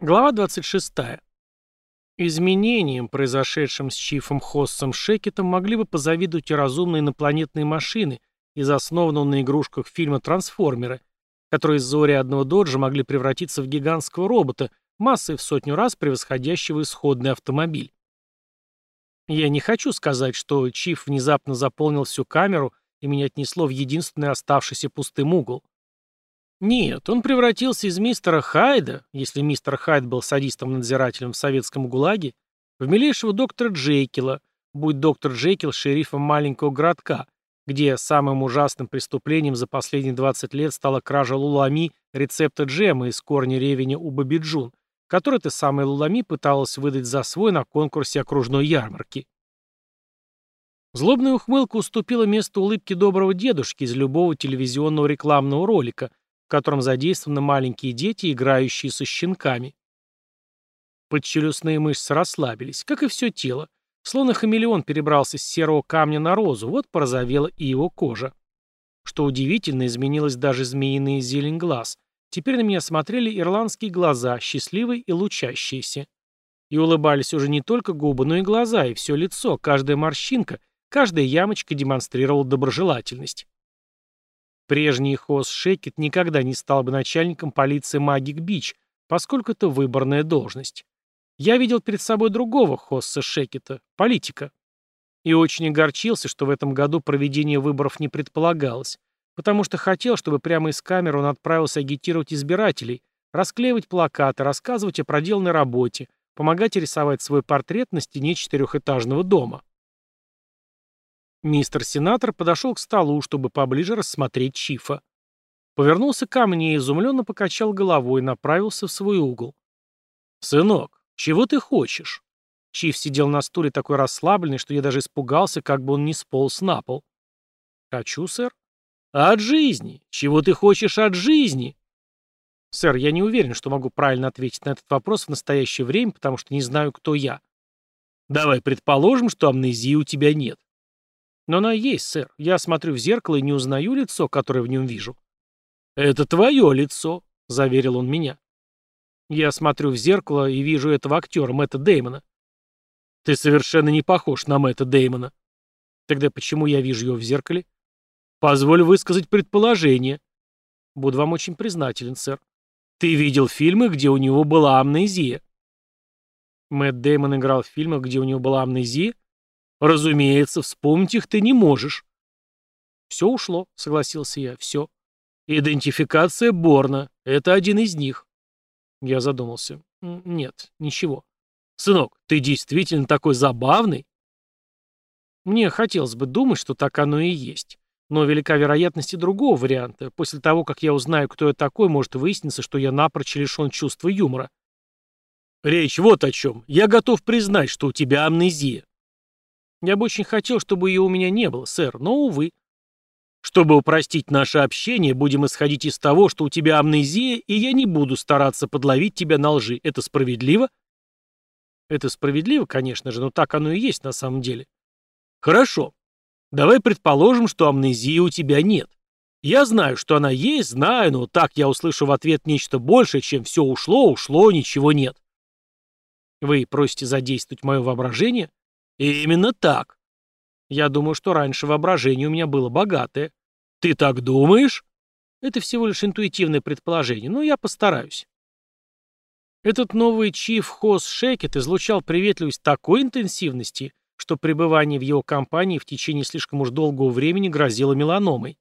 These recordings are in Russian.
Глава 26. Изменениям, произошедшим с Чифом Хоссом Шекетом, могли бы позавидовать и разумные инопланетные машины из основанного на игрушках фильма «Трансформеры», которые из заурядного доджа могли превратиться в гигантского робота, массой в сотню раз превосходящего исходный автомобиль. Я не хочу сказать, что Чиф внезапно заполнил всю камеру и меня отнесло в единственный оставшийся пустым угол. Нет, он превратился из мистера Хайда, если мистер Хайд был садистом-надзирателем в советском ГУЛАГе, в милейшего доктора Джейкила, будь доктор Джейкил шерифом маленького городка, где самым ужасным преступлением за последние 20 лет стала кража лулами рецепта джема из корня ревеня у Бабиджун, который ты самой лулами пыталась выдать за свой на конкурсе окружной ярмарки. Злобная ухмылка уступила место улыбке доброго дедушки из любого телевизионного рекламного ролика, в котором задействованы маленькие дети, играющие со щенками. Подчелюстные мышцы расслабились, как и все тело. Словно хамелеон перебрался с серого камня на розу, вот порозовела и его кожа. Что удивительно, изменилась даже змеиная зелень глаз. Теперь на меня смотрели ирландские глаза, счастливые и лучащиеся. И улыбались уже не только губы, но и глаза, и все лицо, каждая морщинка, каждая ямочка демонстрировала доброжелательность. Прежний Хос Шекет никогда не стал бы начальником полиции Магик Бич, поскольку это выборная должность. Я видел перед собой другого Хосса Шекета, политика. И очень огорчился, что в этом году проведение выборов не предполагалось, потому что хотел, чтобы прямо из камеры он отправился агитировать избирателей, расклеивать плакаты, рассказывать о проделанной работе, помогать рисовать свой портрет на стене четырехэтажного дома. Мистер Сенатор подошел к столу, чтобы поближе рассмотреть Чифа. Повернулся ко мне, изумленно покачал головой и направился в свой угол. «Сынок, чего ты хочешь?» Чиф сидел на стуле такой расслабленный, что я даже испугался, как бы он не сполз на пол. «Хочу, сэр». «От жизни! Чего ты хочешь от жизни?» «Сэр, я не уверен, что могу правильно ответить на этот вопрос в настоящее время, потому что не знаю, кто я». «Давай предположим, что амнезии у тебя нет. Но она есть, сэр. Я смотрю в зеркало и не узнаю лицо, которое в нем вижу. Это твое лицо, заверил он меня. Я смотрю в зеркало и вижу этого актера, Мэтта Деймона. Ты совершенно не похож на Мэтта Деймона. Тогда почему я вижу его в зеркале? Позволь высказать предположение. Буду вам очень признателен, сэр. Ты видел фильмы, где у него была амнезия? Мэтт Деймон играл в фильмах, где у него была амнезия? Разумеется, вспомнить их ты не можешь. Все ушло, согласился я, все. Идентификация Борна. Это один из них. Я задумался. Нет, ничего. Сынок, ты действительно такой забавный? Мне хотелось бы думать, что так оно и есть. Но велика вероятность и другого варианта. После того, как я узнаю, кто я такой, может выясниться, что я напрочь лишен чувства юмора. Речь вот о чем. Я готов признать, что у тебя амнезия. Я бы очень хотел, чтобы ее у меня не было, сэр, но, увы. Чтобы упростить наше общение, будем исходить из того, что у тебя амнезия, и я не буду стараться подловить тебя на лжи. Это справедливо? Это справедливо, конечно же, но так оно и есть на самом деле. Хорошо. Давай предположим, что амнезии у тебя нет. Я знаю, что она есть, знаю, но так я услышу в ответ нечто большее, чем все ушло, ушло, ничего нет. Вы просите задействовать мое воображение? Именно так. Я думаю, что раньше воображение у меня было богатое. Ты так думаешь? Это всего лишь интуитивное предположение, но я постараюсь. Этот новый чиф Хос Шекет излучал приветливость такой интенсивности, что пребывание в его компании в течение слишком уж долгого времени грозило меланомой.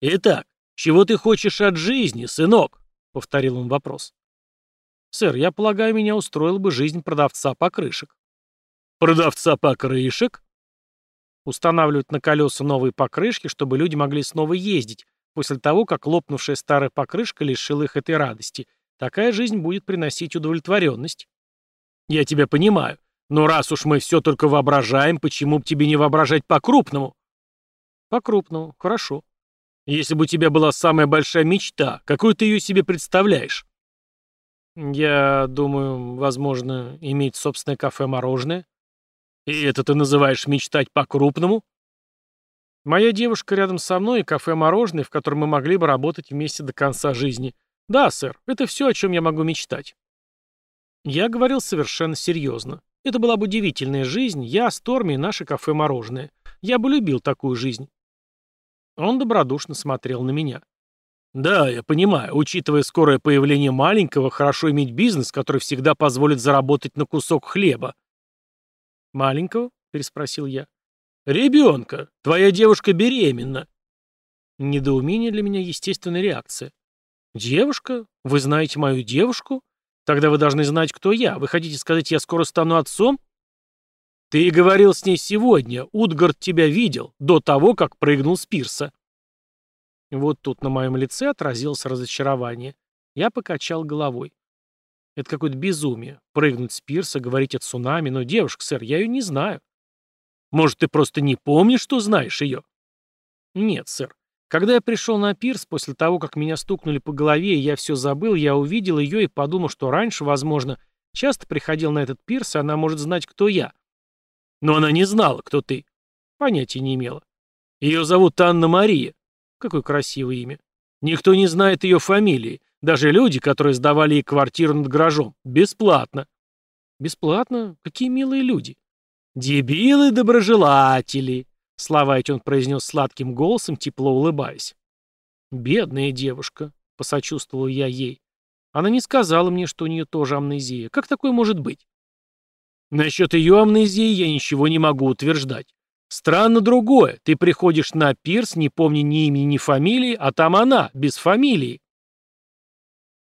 «Итак, чего ты хочешь от жизни, сынок?» — повторил он вопрос. «Сэр, я полагаю, меня устроила бы жизнь продавца покрышек». Продавца покрышек? Устанавливают на колеса новые покрышки, чтобы люди могли снова ездить, после того, как лопнувшая старая покрышка лишила их этой радости. Такая жизнь будет приносить удовлетворенность. Я тебя понимаю. Но раз уж мы все только воображаем, почему бы тебе не воображать по-крупному? По-крупному, хорошо. Если бы у тебя была самая большая мечта, какую ты ее себе представляешь? Я думаю, возможно, иметь собственное кафе-мороженое. И это ты называешь мечтать по-крупному? Моя девушка рядом со мной и кафе-мороженое, в котором мы могли бы работать вместе до конца жизни. Да, сэр, это все, о чем я могу мечтать. Я говорил совершенно серьезно. Это была бы удивительная жизнь, я, Сторми и наше кафе-мороженое. Я бы любил такую жизнь. Он добродушно смотрел на меня. Да, я понимаю, учитывая скорое появление маленького, хорошо иметь бизнес, который всегда позволит заработать на кусок хлеба. Маленького? переспросил я. Ребенка. Твоя девушка беременна. Недоумение для меня естественная реакция. Девушка? Вы знаете мою девушку? Тогда вы должны знать, кто я. Вы хотите сказать, я скоро стану отцом? Ты говорил с ней сегодня. Утгард тебя видел, до того, как прыгнул с пирса. Вот тут на моем лице отразилось разочарование. Я покачал головой. Это какое-то безумие. Прыгнуть с пирса, говорить о цунами, но, девушка, сэр, я ее не знаю. Может, ты просто не помнишь, что знаешь ее? Нет, сэр. Когда я пришел на пирс, после того, как меня стукнули по голове, и я все забыл, я увидел ее и подумал, что раньше, возможно, часто приходил на этот пирс, и она может знать, кто я. Но она не знала, кто ты. Понятия не имела. Ее зовут Анна-Мария. Какое красивое имя. Никто не знает ее фамилии. Даже люди, которые сдавали ей квартиру над гаражом. Бесплатно. Бесплатно? Какие милые люди. Дебилы-доброжелатели. Слова эти он произнес сладким голосом, тепло улыбаясь. «Бедная девушка», — посочувствовал я ей. Она не сказала мне, что у нее тоже амнезия. Как такое может быть? Насчет ее амнезии я ничего не могу утверждать. Странно другое. Ты приходишь на пирс, не помня ни имени, ни фамилии, а там она, без фамилии.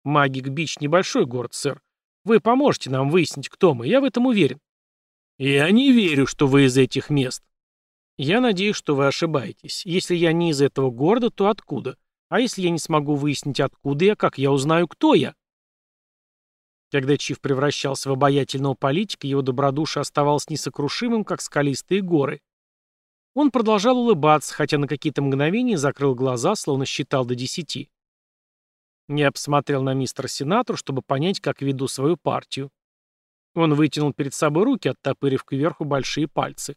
Магик-Бич — небольшой город, сэр. Вы поможете нам выяснить, кто мы, я в этом уверен. Я не верю, что вы из этих мест. Я надеюсь, что вы ошибаетесь. Если я не из этого города, то откуда? А если я не смогу выяснить, откуда я, как я узнаю, кто я? Когда Чиф превращался в обаятельного политика, его добродушие оставалось несокрушимым, как скалистые горы. Он продолжал улыбаться, хотя на какие-то мгновения закрыл глаза, словно считал до десяти. Я посмотрел на мистера сенатора, чтобы понять, как веду свою партию. Он вытянул перед собой руки, оттопырив кверху большие пальцы.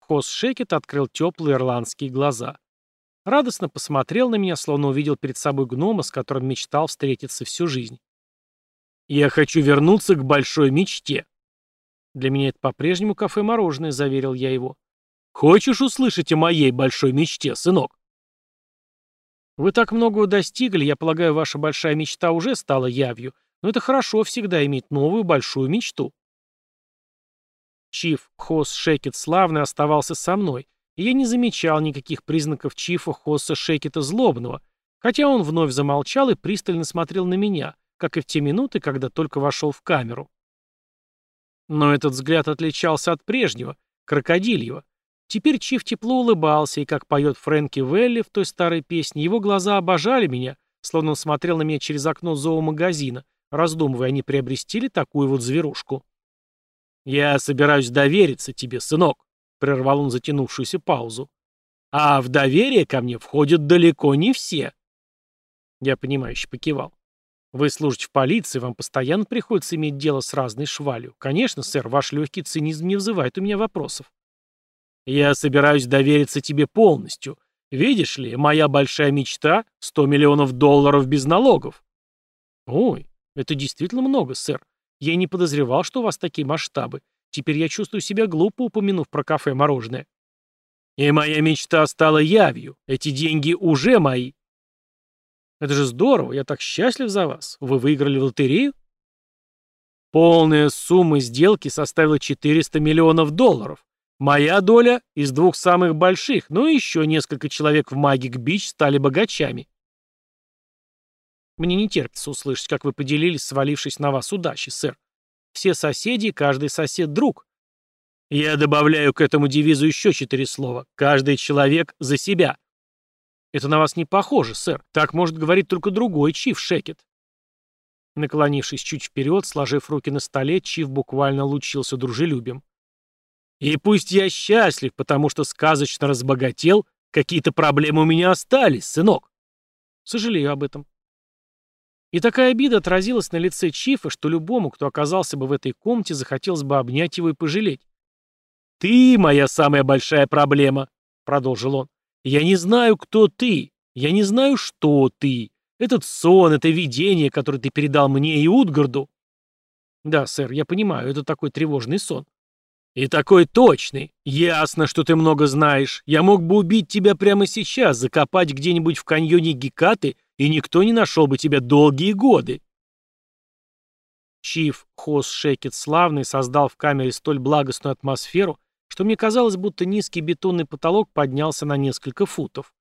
Хос Шекет открыл теплые ирландские глаза. Радостно посмотрел на меня, словно увидел перед собой гнома, с которым мечтал встретиться всю жизнь. «Я хочу вернуться к большой мечте». «Для меня это по-прежнему кафе-мороженое», — заверил я его. Хочешь услышать о моей большой мечте, сынок? Вы так многого достигли, я полагаю, ваша большая мечта уже стала явью, но это хорошо всегда иметь новую большую мечту. Чиф Хос Шекет Славный оставался со мной, и я не замечал никаких признаков Чифа Хосса Шекета Злобного, хотя он вновь замолчал и пристально смотрел на меня, как и в те минуты, когда только вошел в камеру. Но этот взгляд отличался от прежнего, крокодильего. Теперь Чиф тепло улыбался, и, как поет Фрэнки Велли в той старой песне, его глаза обожали меня, словно он смотрел на меня через окно зоомагазина, раздумывая, не приобрести ли такую вот зверушку. «Я собираюсь довериться тебе, сынок», — прервал он затянувшуюся паузу. «А в доверие ко мне входят далеко не все». Я понимающе покивал. «Вы служите в полиции, вам постоянно приходится иметь дело с разной швалью. Конечно, сэр, ваш легкий цинизм не вызывает у меня вопросов». Я собираюсь довериться тебе полностью. Видишь ли, моя большая мечта — 100 миллионов долларов без налогов. Ой, это действительно много, сэр. Я не подозревал, что у вас такие масштабы. Теперь я чувствую себя глупо, упомянув про кафе-мороженое. И моя мечта стала явью. Эти деньги уже мои. Это же здорово, я так счастлив за вас. Вы выиграли в лотерею? Полная сумма сделки составила 400 миллионов долларов. Моя доля из двух самых больших, но еще несколько человек в Магик-Бич стали богачами. Мне не терпится услышать, как вы поделились, свалившись на вас удачи, сэр. Все соседи, каждый сосед друг. Я добавляю к этому девизу еще четыре слова. Каждый человек за себя. Это на вас не похоже, сэр. Так может говорить только другой Чиф Шекет. Наклонившись чуть вперед, сложив руки на столе, Чиф буквально лучился дружелюбием. И пусть я счастлив, потому что сказочно разбогател, какие-то проблемы у меня остались, сынок. Сожалею об этом. И такая обида отразилась на лице Чифа, что любому, кто оказался бы в этой комнате, захотелось бы обнять его и пожалеть. «Ты моя самая большая проблема», — продолжил он. «Я не знаю, кто ты. Я не знаю, что ты. Этот сон, это видение, которое ты передал мне и Утгарду. Да, сэр, я понимаю, это такой тревожный сон. И такой точный. Ясно, что ты много знаешь. Я мог бы убить тебя прямо сейчас, закопать где-нибудь в каньоне Гекаты, и никто не нашел бы тебя долгие годы. Чиф Хос Шекет Славный создал в камере столь благостную атмосферу, что мне казалось, будто низкий бетонный потолок поднялся на несколько футов.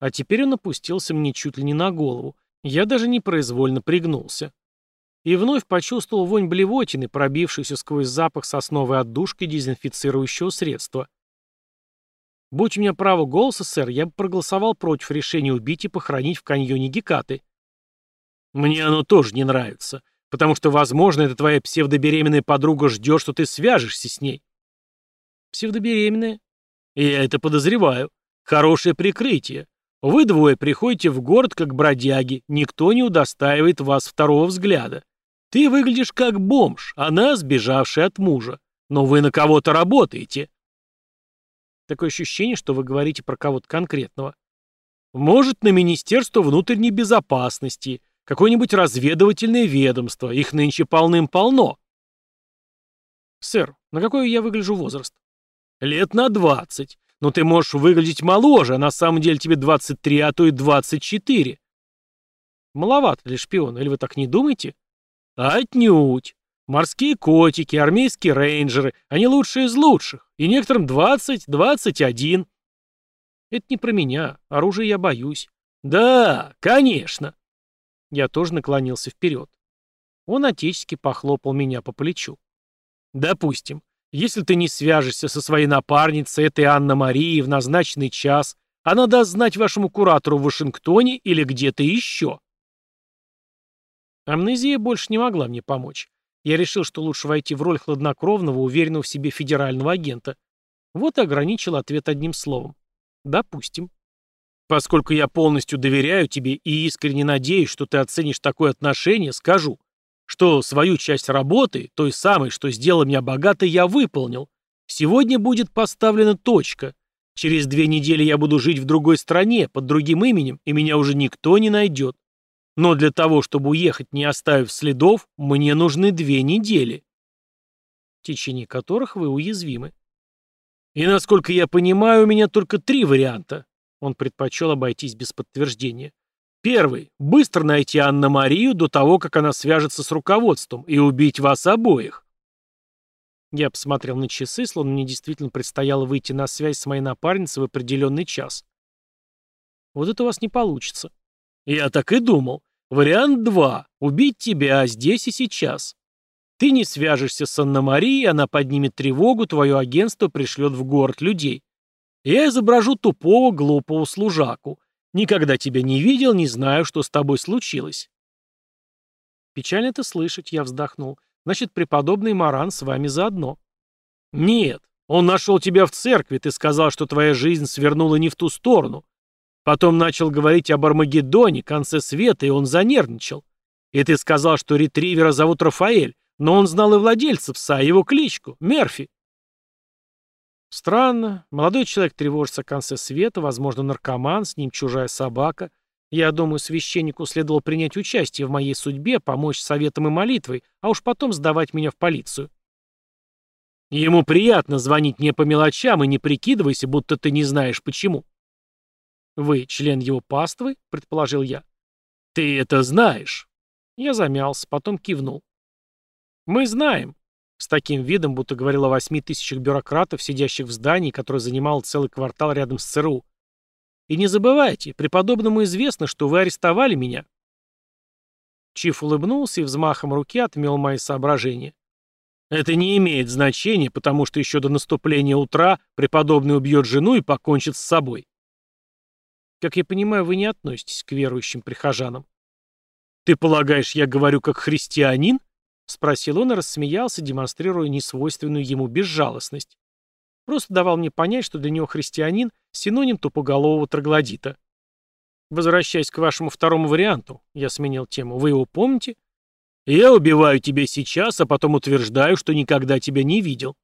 А теперь он опустился мне чуть ли не на голову. Я даже непроизвольно пригнулся. И вновь почувствовал вонь блевотины, пробившуюся сквозь запах сосновой отдушки дезинфицирующего средства. Будь у меня право голоса, сэр, я бы проголосовал против решения убить и похоронить в каньоне Гекаты. Мне оно тоже не нравится, потому что, возможно, эта твоя псевдобеременная подруга ждет, что ты свяжешься с ней. Псевдобеременная? Я это подозреваю. Хорошее прикрытие. Вы двое приходите в город как бродяги, никто не удостаивает вас второго взгляда. Ты выглядишь как бомж, она сбежавшая от мужа. Но вы на кого-то работаете. Такое ощущение, что вы говорите про кого-то конкретного. Может, на Министерство внутренней безопасности, какое-нибудь разведывательное ведомство, их нынче полным-полно. Сэр, на какой я выгляжу возраст? Лет на двадцать. Но ты можешь выглядеть моложе, а на самом деле тебе 23, а то и 24. Маловато для шпиона, или вы так не думаете? Отнюдь. Морские котики, армейские рейнджеры, они лучшие из лучших. И некоторым 20, 21. Это не про меня. Оружие я боюсь. Да, конечно. Я тоже наклонился вперед. Он отечески похлопал меня по плечу. Допустим, если ты не свяжешься со своей напарницей, этой Анна-Марией, в назначенный час, она даст знать вашему куратору в Вашингтоне или где-то еще. Амнезия больше не могла мне помочь. Я решил, что лучше войти в роль хладнокровного, уверенного в себе федерального агента. Вот и ограничил ответ одним словом. Допустим. Поскольку я полностью доверяю тебе и искренне надеюсь, что ты оценишь такое отношение, скажу что свою часть работы, той самой, что сделала меня богатой, я выполнил. Сегодня будет поставлена точка. Через две недели я буду жить в другой стране, под другим именем, и меня уже никто не найдет. Но для того, чтобы уехать, не оставив следов, мне нужны две недели, в течение которых вы уязвимы. И насколько я понимаю, у меня только три варианта. Он предпочел обойтись без подтверждения. Первый. Быстро найти Анна-Марию до того, как она свяжется с руководством, и убить вас обоих. Я посмотрел на часы, словно мне действительно предстояло выйти на связь с моей напарницей в определенный час. Вот это у вас не получится. Я так и думал. Вариант два. Убить тебя здесь и сейчас. Ты не свяжешься с Анна-Марией, она поднимет тревогу, твое агентство пришлет в город людей. Я изображу тупого, глупого служаку. Никогда тебя не видел, не знаю, что с тобой случилось. Печально это слышать, я вздохнул. Значит, преподобный Маран с вами заодно. Нет, он нашел тебя в церкви, ты сказал, что твоя жизнь свернула не в ту сторону. Потом начал говорить об Армагеддоне, конце света, и он занервничал. И ты сказал, что ретривера зовут Рафаэль, но он знал и владельца пса, его кличку, Мерфи. Странно. Молодой человек тревожится о конце света, возможно, наркоман, с ним чужая собака. Я думаю, священнику следовало принять участие в моей судьбе, помочь советом и молитвой, а уж потом сдавать меня в полицию. Ему приятно звонить не по мелочам и не прикидывайся, будто ты не знаешь почему. Вы член его паствы, предположил я. Ты это знаешь. Я замялся, потом кивнул. Мы знаем. С таким видом, будто говорил о восьми тысячах бюрократов, сидящих в здании, которое занимало целый квартал рядом с ЦРУ. И не забывайте, преподобному известно, что вы арестовали меня. Чиф улыбнулся и взмахом руки отмел мои соображения. Это не имеет значения, потому что еще до наступления утра преподобный убьет жену и покончит с собой. Как я понимаю, вы не относитесь к верующим прихожанам. Ты полагаешь, я говорю как христианин? — спросил он и рассмеялся, демонстрируя несвойственную ему безжалостность. Просто давал мне понять, что для него христианин — синоним тупоголового троглодита. Возвращаясь к вашему второму варианту, я сменил тему, вы его помните? Я убиваю тебя сейчас, а потом утверждаю, что никогда тебя не видел.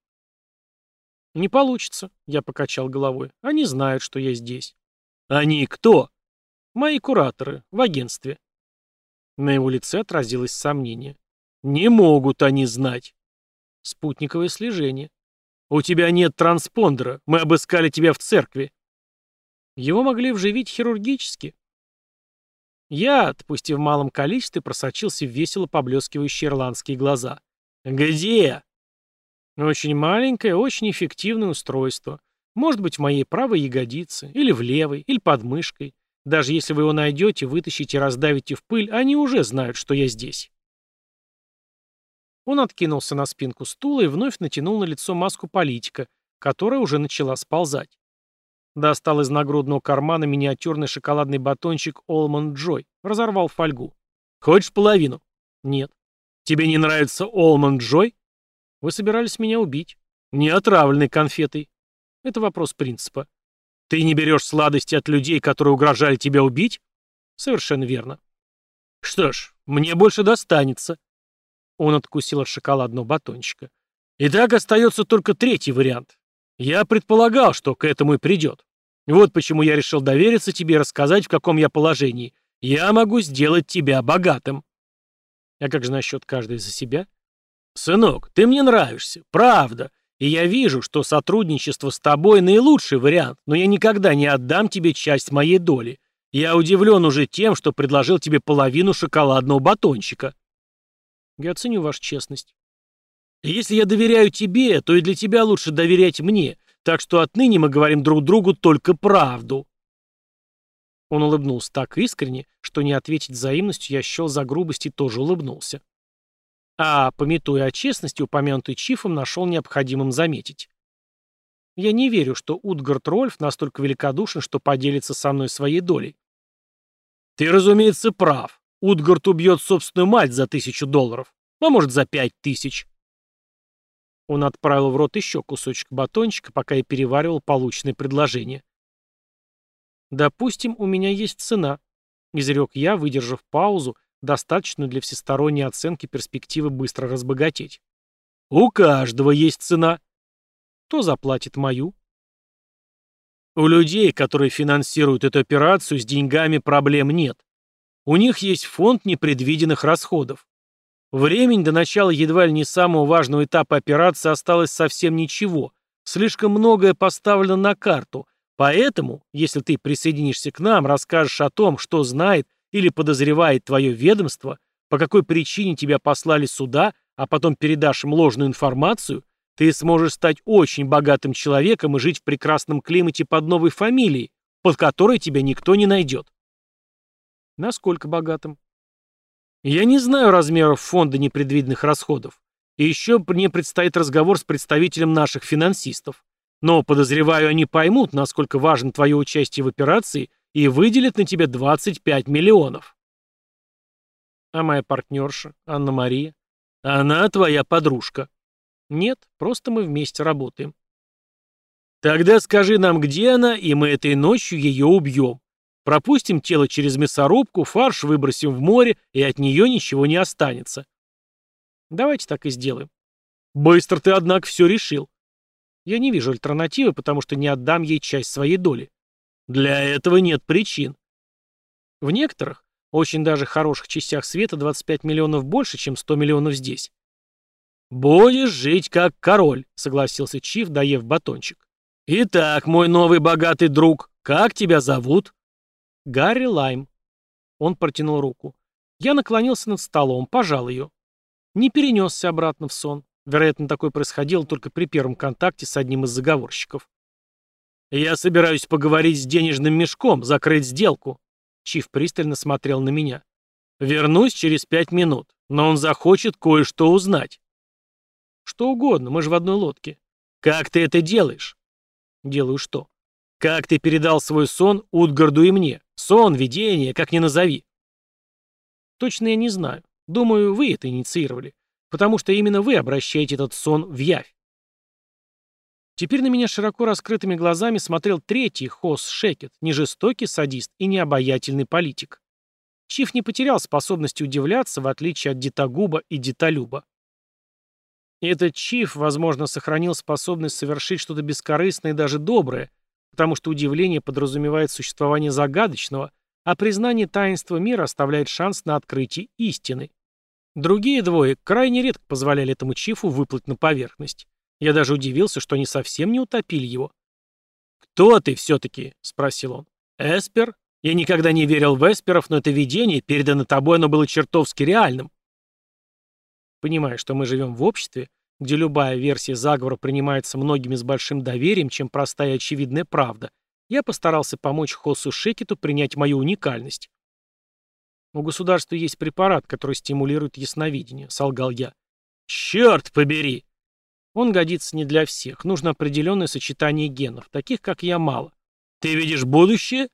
Не получится, я покачал головой. Они знают, что я здесь. Они кто? Мои кураторы, в агентстве. На его лице отразилось сомнение. Не могут они знать. Спутниковое слежение. У тебя нет транспондера. Мы обыскали тебя в церкви. Его могли вживить хирургически. Яд, пусть и в малом количестве, просочился в весело поблескивающие ирландские глаза. «Где?» «Очень маленькое, очень эффективное устройство. Может быть, в моей правой ягодице, или в левой, или под мышкой. Даже если вы его найдете, вытащите и раздавите в пыль, они уже знают, что я здесь». Он откинулся на спинку стула и вновь натянул на лицо маску политика, которая уже начала сползать. Достал из нагрудного кармана миниатюрный шоколадный батончик Олмонд Джой. Разорвал фольгу. «Хочешь половину?» «Нет». «Тебе не нравится Олмонд Джой?» «Вы собирались меня убить». «Не отравленной конфетой». «Это вопрос принципа». «Ты не берешь сладости от людей, которые угрожали тебя убить?» «Совершенно верно». «Что ж, мне больше достанется». Он откусил от шоколадного батончика. «Итак, остается только третий вариант. Я предполагал, что к этому и придет. Вот почему я решил довериться тебе и рассказать, в каком я положении. Я могу сделать тебя богатым. А как же насчет каждой за себя? Сынок, ты мне нравишься, правда. И я вижу, что сотрудничество с тобой наилучший вариант, но я никогда не отдам тебе часть моей доли. Я удивлен уже тем, что предложил тебе половину шоколадного батончика. Я ценю вашу честность. Если я доверяю тебе, то и для тебя лучше доверять мне, так что отныне мы говорим друг другу только правду». Он улыбнулся так искренне, что не ответить взаимностью я счел за грубость и тоже улыбнулся. А, пометуя о честности, упомянутый Чифом нашел необходимым заметить. Я не верю, что Утгард Рольф настолько великодушен, что поделится со мной своей долей. Ты, разумеется, прав. Утгард убьет собственную мать за тысячу долларов, а может за пять тысяч. Он отправил в рот еще кусочек батончика, пока я переваривал полученное предложение. «Допустим, у меня есть цена», — изрек я, выдержав паузу, достаточную для всесторонней оценки перспективы быстро разбогатеть. «У каждого есть цена». «Кто заплатит мою?» «У людей, которые финансируют эту операцию, с деньгами проблем нет. У них есть фонд непредвиденных расходов. Времени до начала едва ли не самого важного этапа операции осталось совсем ничего. Слишком многое поставлено на карту. Поэтому, если ты присоединишься к нам, расскажешь о том, что знает или подозревает твое ведомство, по какой причине тебя послали сюда, а потом передашь им ложную информацию, ты сможешь стать очень богатым человеком и жить в прекрасном климате под новой фамилией, под которой тебя никто не найдет. Насколько богатым? Я не знаю размеров фонда непредвиденных расходов. И еще мне предстоит разговор с представителем наших финансистов. Но, подозреваю, они поймут, насколько важно твое участие в операции и выделят на тебя 25 миллионов. А моя партнерша, Анна-Мария? Она твоя подружка. Нет, просто мы вместе работаем. Тогда скажи нам, где она, и мы этой ночью ее убьем. Пропустим тело через мясорубку, фарш выбросим в море, и от нее ничего не останется. Давайте так и сделаем. Быстро ты, однако, все решил. Я не вижу альтернативы, потому что не отдам ей часть своей доли. Для этого нет причин. В некоторых, очень даже хороших частях света 25 миллионов больше, чем 100 миллионов здесь. «Будешь жить как король», — согласился Чиф, доев батончик. «Итак, мой новый богатый друг, как тебя зовут?» Гарри Лайм. Он протянул руку. Я наклонился над столом, пожал ее. Не перенесся обратно в сон. Вероятно, такое происходило только при первом контакте с одним из заговорщиков. «Я собираюсь поговорить с денежным мешком, закрыть сделку». Чиф пристально смотрел на меня. «Вернусь через пять минут, но он захочет кое-что узнать». «Что угодно, мы же в одной лодке». «Как ты это делаешь?» «Делаю что?» «Как ты передал свой сон Утгарду и мне? Сон, видение, как ни назови. Точно я не знаю. Думаю, вы это инициировали. Потому что именно вы обращаете этот сон в явь. Теперь на меня широко раскрытыми глазами смотрел третий Хос Шекет, не жестокий садист и не обаятельный политик. Чиф не потерял способности удивляться, в отличие от Дитагуба и Диталюба. Этот Чиф, возможно, сохранил способность совершить что-то бескорыстное и даже доброе, потому что удивление подразумевает существование загадочного, а признание таинства мира оставляет шанс на открытие истины. Другие двое крайне редко позволяли этому чифу выплыть на поверхность. Я даже удивился, что они совсем не утопили его. «Кто ты все-таки?» — спросил он. «Эспер? Я никогда не верил в эсперов, но это видение, передано тобой, оно было чертовски реальным». Понимая, что мы живем в обществе, где любая версия заговора принимается многими с большим доверием, чем простая очевидная правда, я постарался помочь Хосу Шекету принять мою уникальность. «У государства есть препарат, который стимулирует ясновидение», — солгал я. «Черт побери!» Он годится не для всех. Нужно определенное сочетание генов, таких, как я, мало. «Ты видишь будущее?»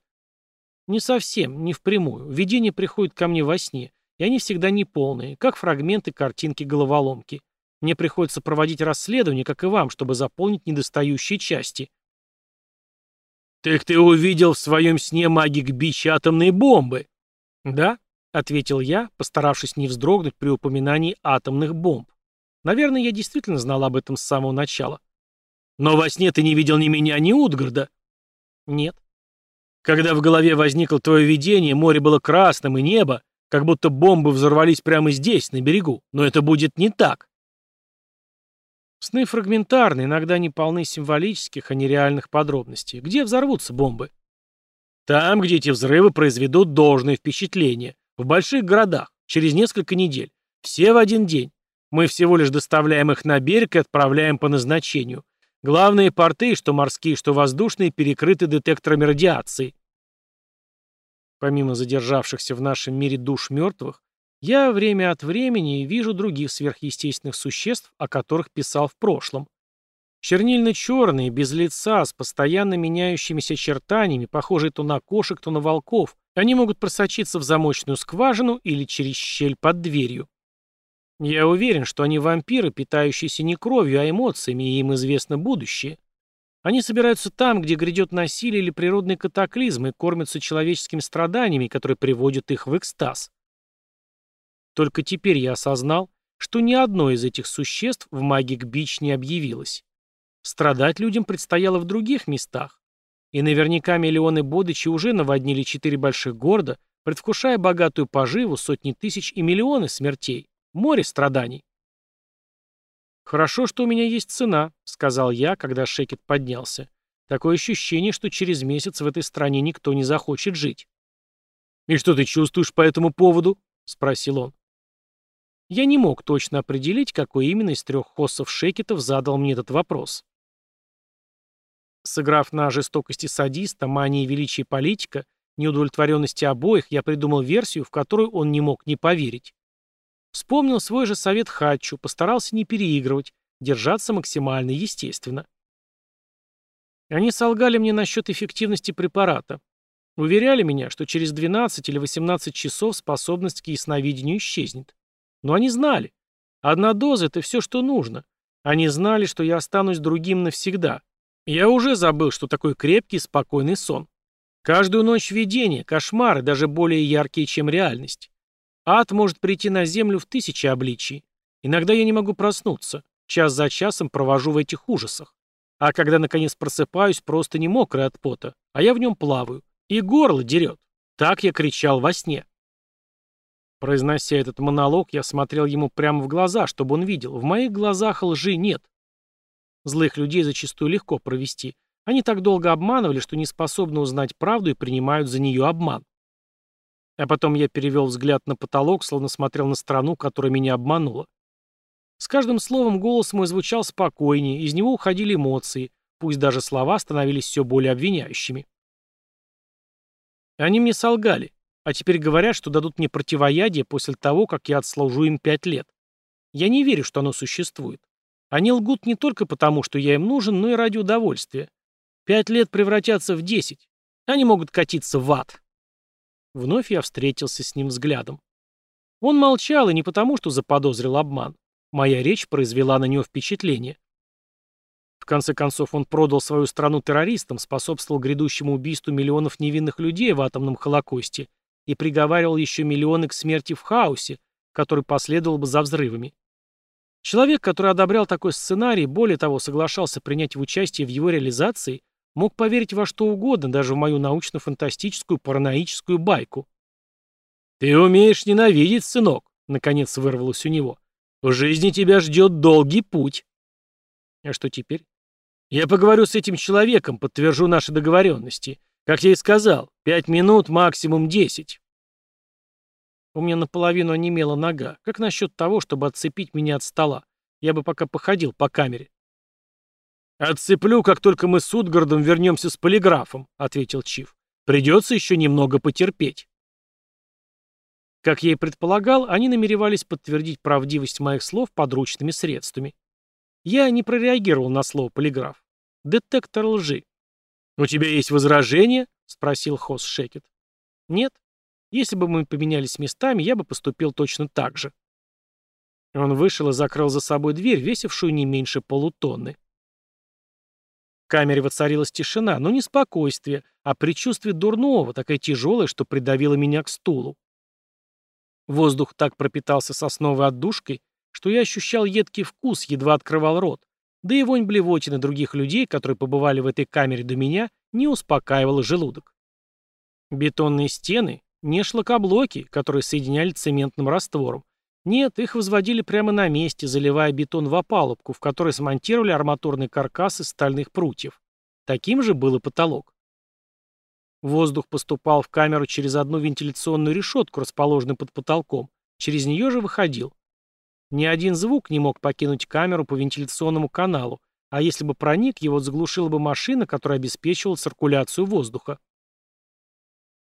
«Не совсем, не впрямую. Видения приходят ко мне во сне, и они всегда неполные, как фрагменты картинки головоломки. Мне приходится проводить расследование, как и вам, чтобы заполнить недостающие части». «Так ты увидел в своем сне магик Бич атомные бомбы?» «Да», — ответил я, постаравшись не вздрогнуть при упоминании атомных бомб. Наверное, я действительно знал об этом с самого начала. «Но во сне ты не видел ни меня, ни Утгарда?» «Нет». «Когда в голове возникло твое видение, море было красным, и небо, как будто бомбы взорвались прямо здесь, на берегу. Но это будет не так». Сны фрагментарны, иногда не полны символических, а нереальных подробностей. Где взорвутся бомбы? Там, где эти взрывы произведут должное впечатление. В больших городах, через несколько недель. Все в один день. Мы всего лишь доставляем их на берег и отправляем по назначению. Главные порты, что морские, что воздушные, перекрыты детекторами радиации. Помимо задержавшихся в нашем мире душ мертвых, я время от времени вижу других сверхъестественных существ, о которых писал в прошлом. Чернильно-черные, без лица, с постоянно меняющимися чертаниями, похожие то на кошек, то на волков. Они могут просочиться в замочную скважину или через щель под дверью. Я уверен, что они вампиры, питающиеся не кровью, а эмоциями, и им известно будущее. Они собираются там, где грядет насилие или природный катаклизм, и кормятся человеческими страданиями, которые приводят их в экстаз. Только теперь я осознал, что ни одно из этих существ в Магик Бич не объявилось. Страдать людям предстояло в других местах. И наверняка миллионы бодычи уже наводнили четыре больших города, предвкушая богатую поживу, сотни тысяч и миллионы смертей. Море страданий. «Хорошо, что у меня есть цена», — сказал я, когда Шекет поднялся. «Такое ощущение, что через месяц в этой стране никто не захочет жить». «И что ты чувствуешь по этому поводу?» — спросил он. Я не мог точно определить, какой именно из трех хоссов Шекетов задал мне этот вопрос. Сыграв на жестокости садиста, мании величия политика, неудовлетворенности обоих, я придумал версию, в которую он не мог не поверить. Вспомнил свой же совет Хатчу, постарался не переигрывать, держаться максимально естественно. Они солгали мне насчет эффективности препарата. Уверяли меня, что через 12 или 18 часов способность к ясновидению исчезнет. Но они знали. Одна доза — это все, что нужно. Они знали, что я останусь другим навсегда. Я уже забыл, что такое крепкий, спокойный сон. Каждую ночь видения, кошмары, даже более яркие, чем реальность. Ад может прийти на землю в тысячи обличий. Иногда я не могу проснуться. Час за часом провожу в этих ужасах. А когда наконец просыпаюсь, просто не мокрый от пота, а я в нем плаваю. И горло дерет. Так я кричал во сне. Произнося этот монолог, я смотрел ему прямо в глаза, чтобы он видел. В моих глазах лжи нет. Злых людей зачастую легко провести. Они так долго обманывали, что не способны узнать правду и принимают за нее обман. А потом я перевел взгляд на потолок, словно смотрел на страну, которая меня обманула. С каждым словом голос мой звучал спокойнее, из него уходили эмоции, пусть даже слова становились все более обвиняющими. Они мне солгали, а теперь говорят, что дадут мне противоядие после того, как я отслужу им пять лет. Я не верю, что оно существует. Они лгут не только потому, что я им нужен, но и ради удовольствия. Пять лет превратятся в десять. Они могут катиться в ад. Вновь я встретился с ним взглядом. Он молчал, и не потому, что заподозрил обман. Моя речь произвела на него впечатление. В конце концов, он продал свою страну террористам, способствовал грядущему убийству миллионов невинных людей в атомном холокосте и приговаривал еще миллионы к смерти в хаосе, который последовал бы за взрывами. Человек, который одобрял такой сценарий, более того, соглашался принять в участие в его реализации, Мог поверить во что угодно, даже в мою научно-фантастическую параноическую байку. «Ты умеешь ненавидеть, сынок», — наконец вырвалось у него. «В жизни тебя ждет долгий путь». «А что теперь?» «Я поговорю с этим человеком, подтвержу наши договоренности. Как я и сказал, пять минут, максимум десять». У меня наполовину онемела нога. Как насчет того, чтобы отцепить меня от стола? Я бы пока походил по камере. «Отцеплю, как только мы с Утгардом вернемся с полиграфом», — ответил Чиф. «Придется еще немного потерпеть». Как я и предполагал, они намеревались подтвердить правдивость моих слов подручными средствами. Я не прореагировал на слово «полиграф». Детектор лжи. «У тебя есть возражения?» — спросил Хос Шекет. «Нет. Если бы мы поменялись местами, я бы поступил точно так же». Он вышел и закрыл за собой дверь, весившую не меньше полутонны. Камере воцарилась тишина, но не спокойствие, а предчувствие дурного, такое тяжелое, что придавило меня к стулу. Воздух так пропитался сосновой отдушкой, что я ощущал едкий вкус, едва открывал рот, да и вонь блевотины других людей, которые побывали в этой камере до меня, не успокаивала желудок. Бетонные стены, не шлакоблоки, которые соединяли цементным раствором, нет, их возводили прямо на месте, заливая бетон в опалубку, в которой смонтировали арматурный каркас из стальных прутьев. Таким же был и потолок. Воздух поступал в камеру через одну вентиляционную решетку, расположенную под потолком. Через нее же выходил. Ни один звук не мог покинуть камеру по вентиляционному каналу, а если бы проник, его заглушила бы машина, которая обеспечивала циркуляцию воздуха.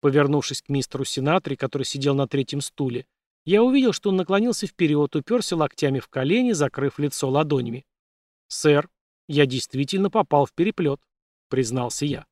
Повернувшись к мистеру Синатри, который сидел на третьем стуле, я увидел, что он наклонился вперед, уперся локтями в колени, закрыв лицо ладонями. «Сэр, я действительно попал в переплет», — признался я.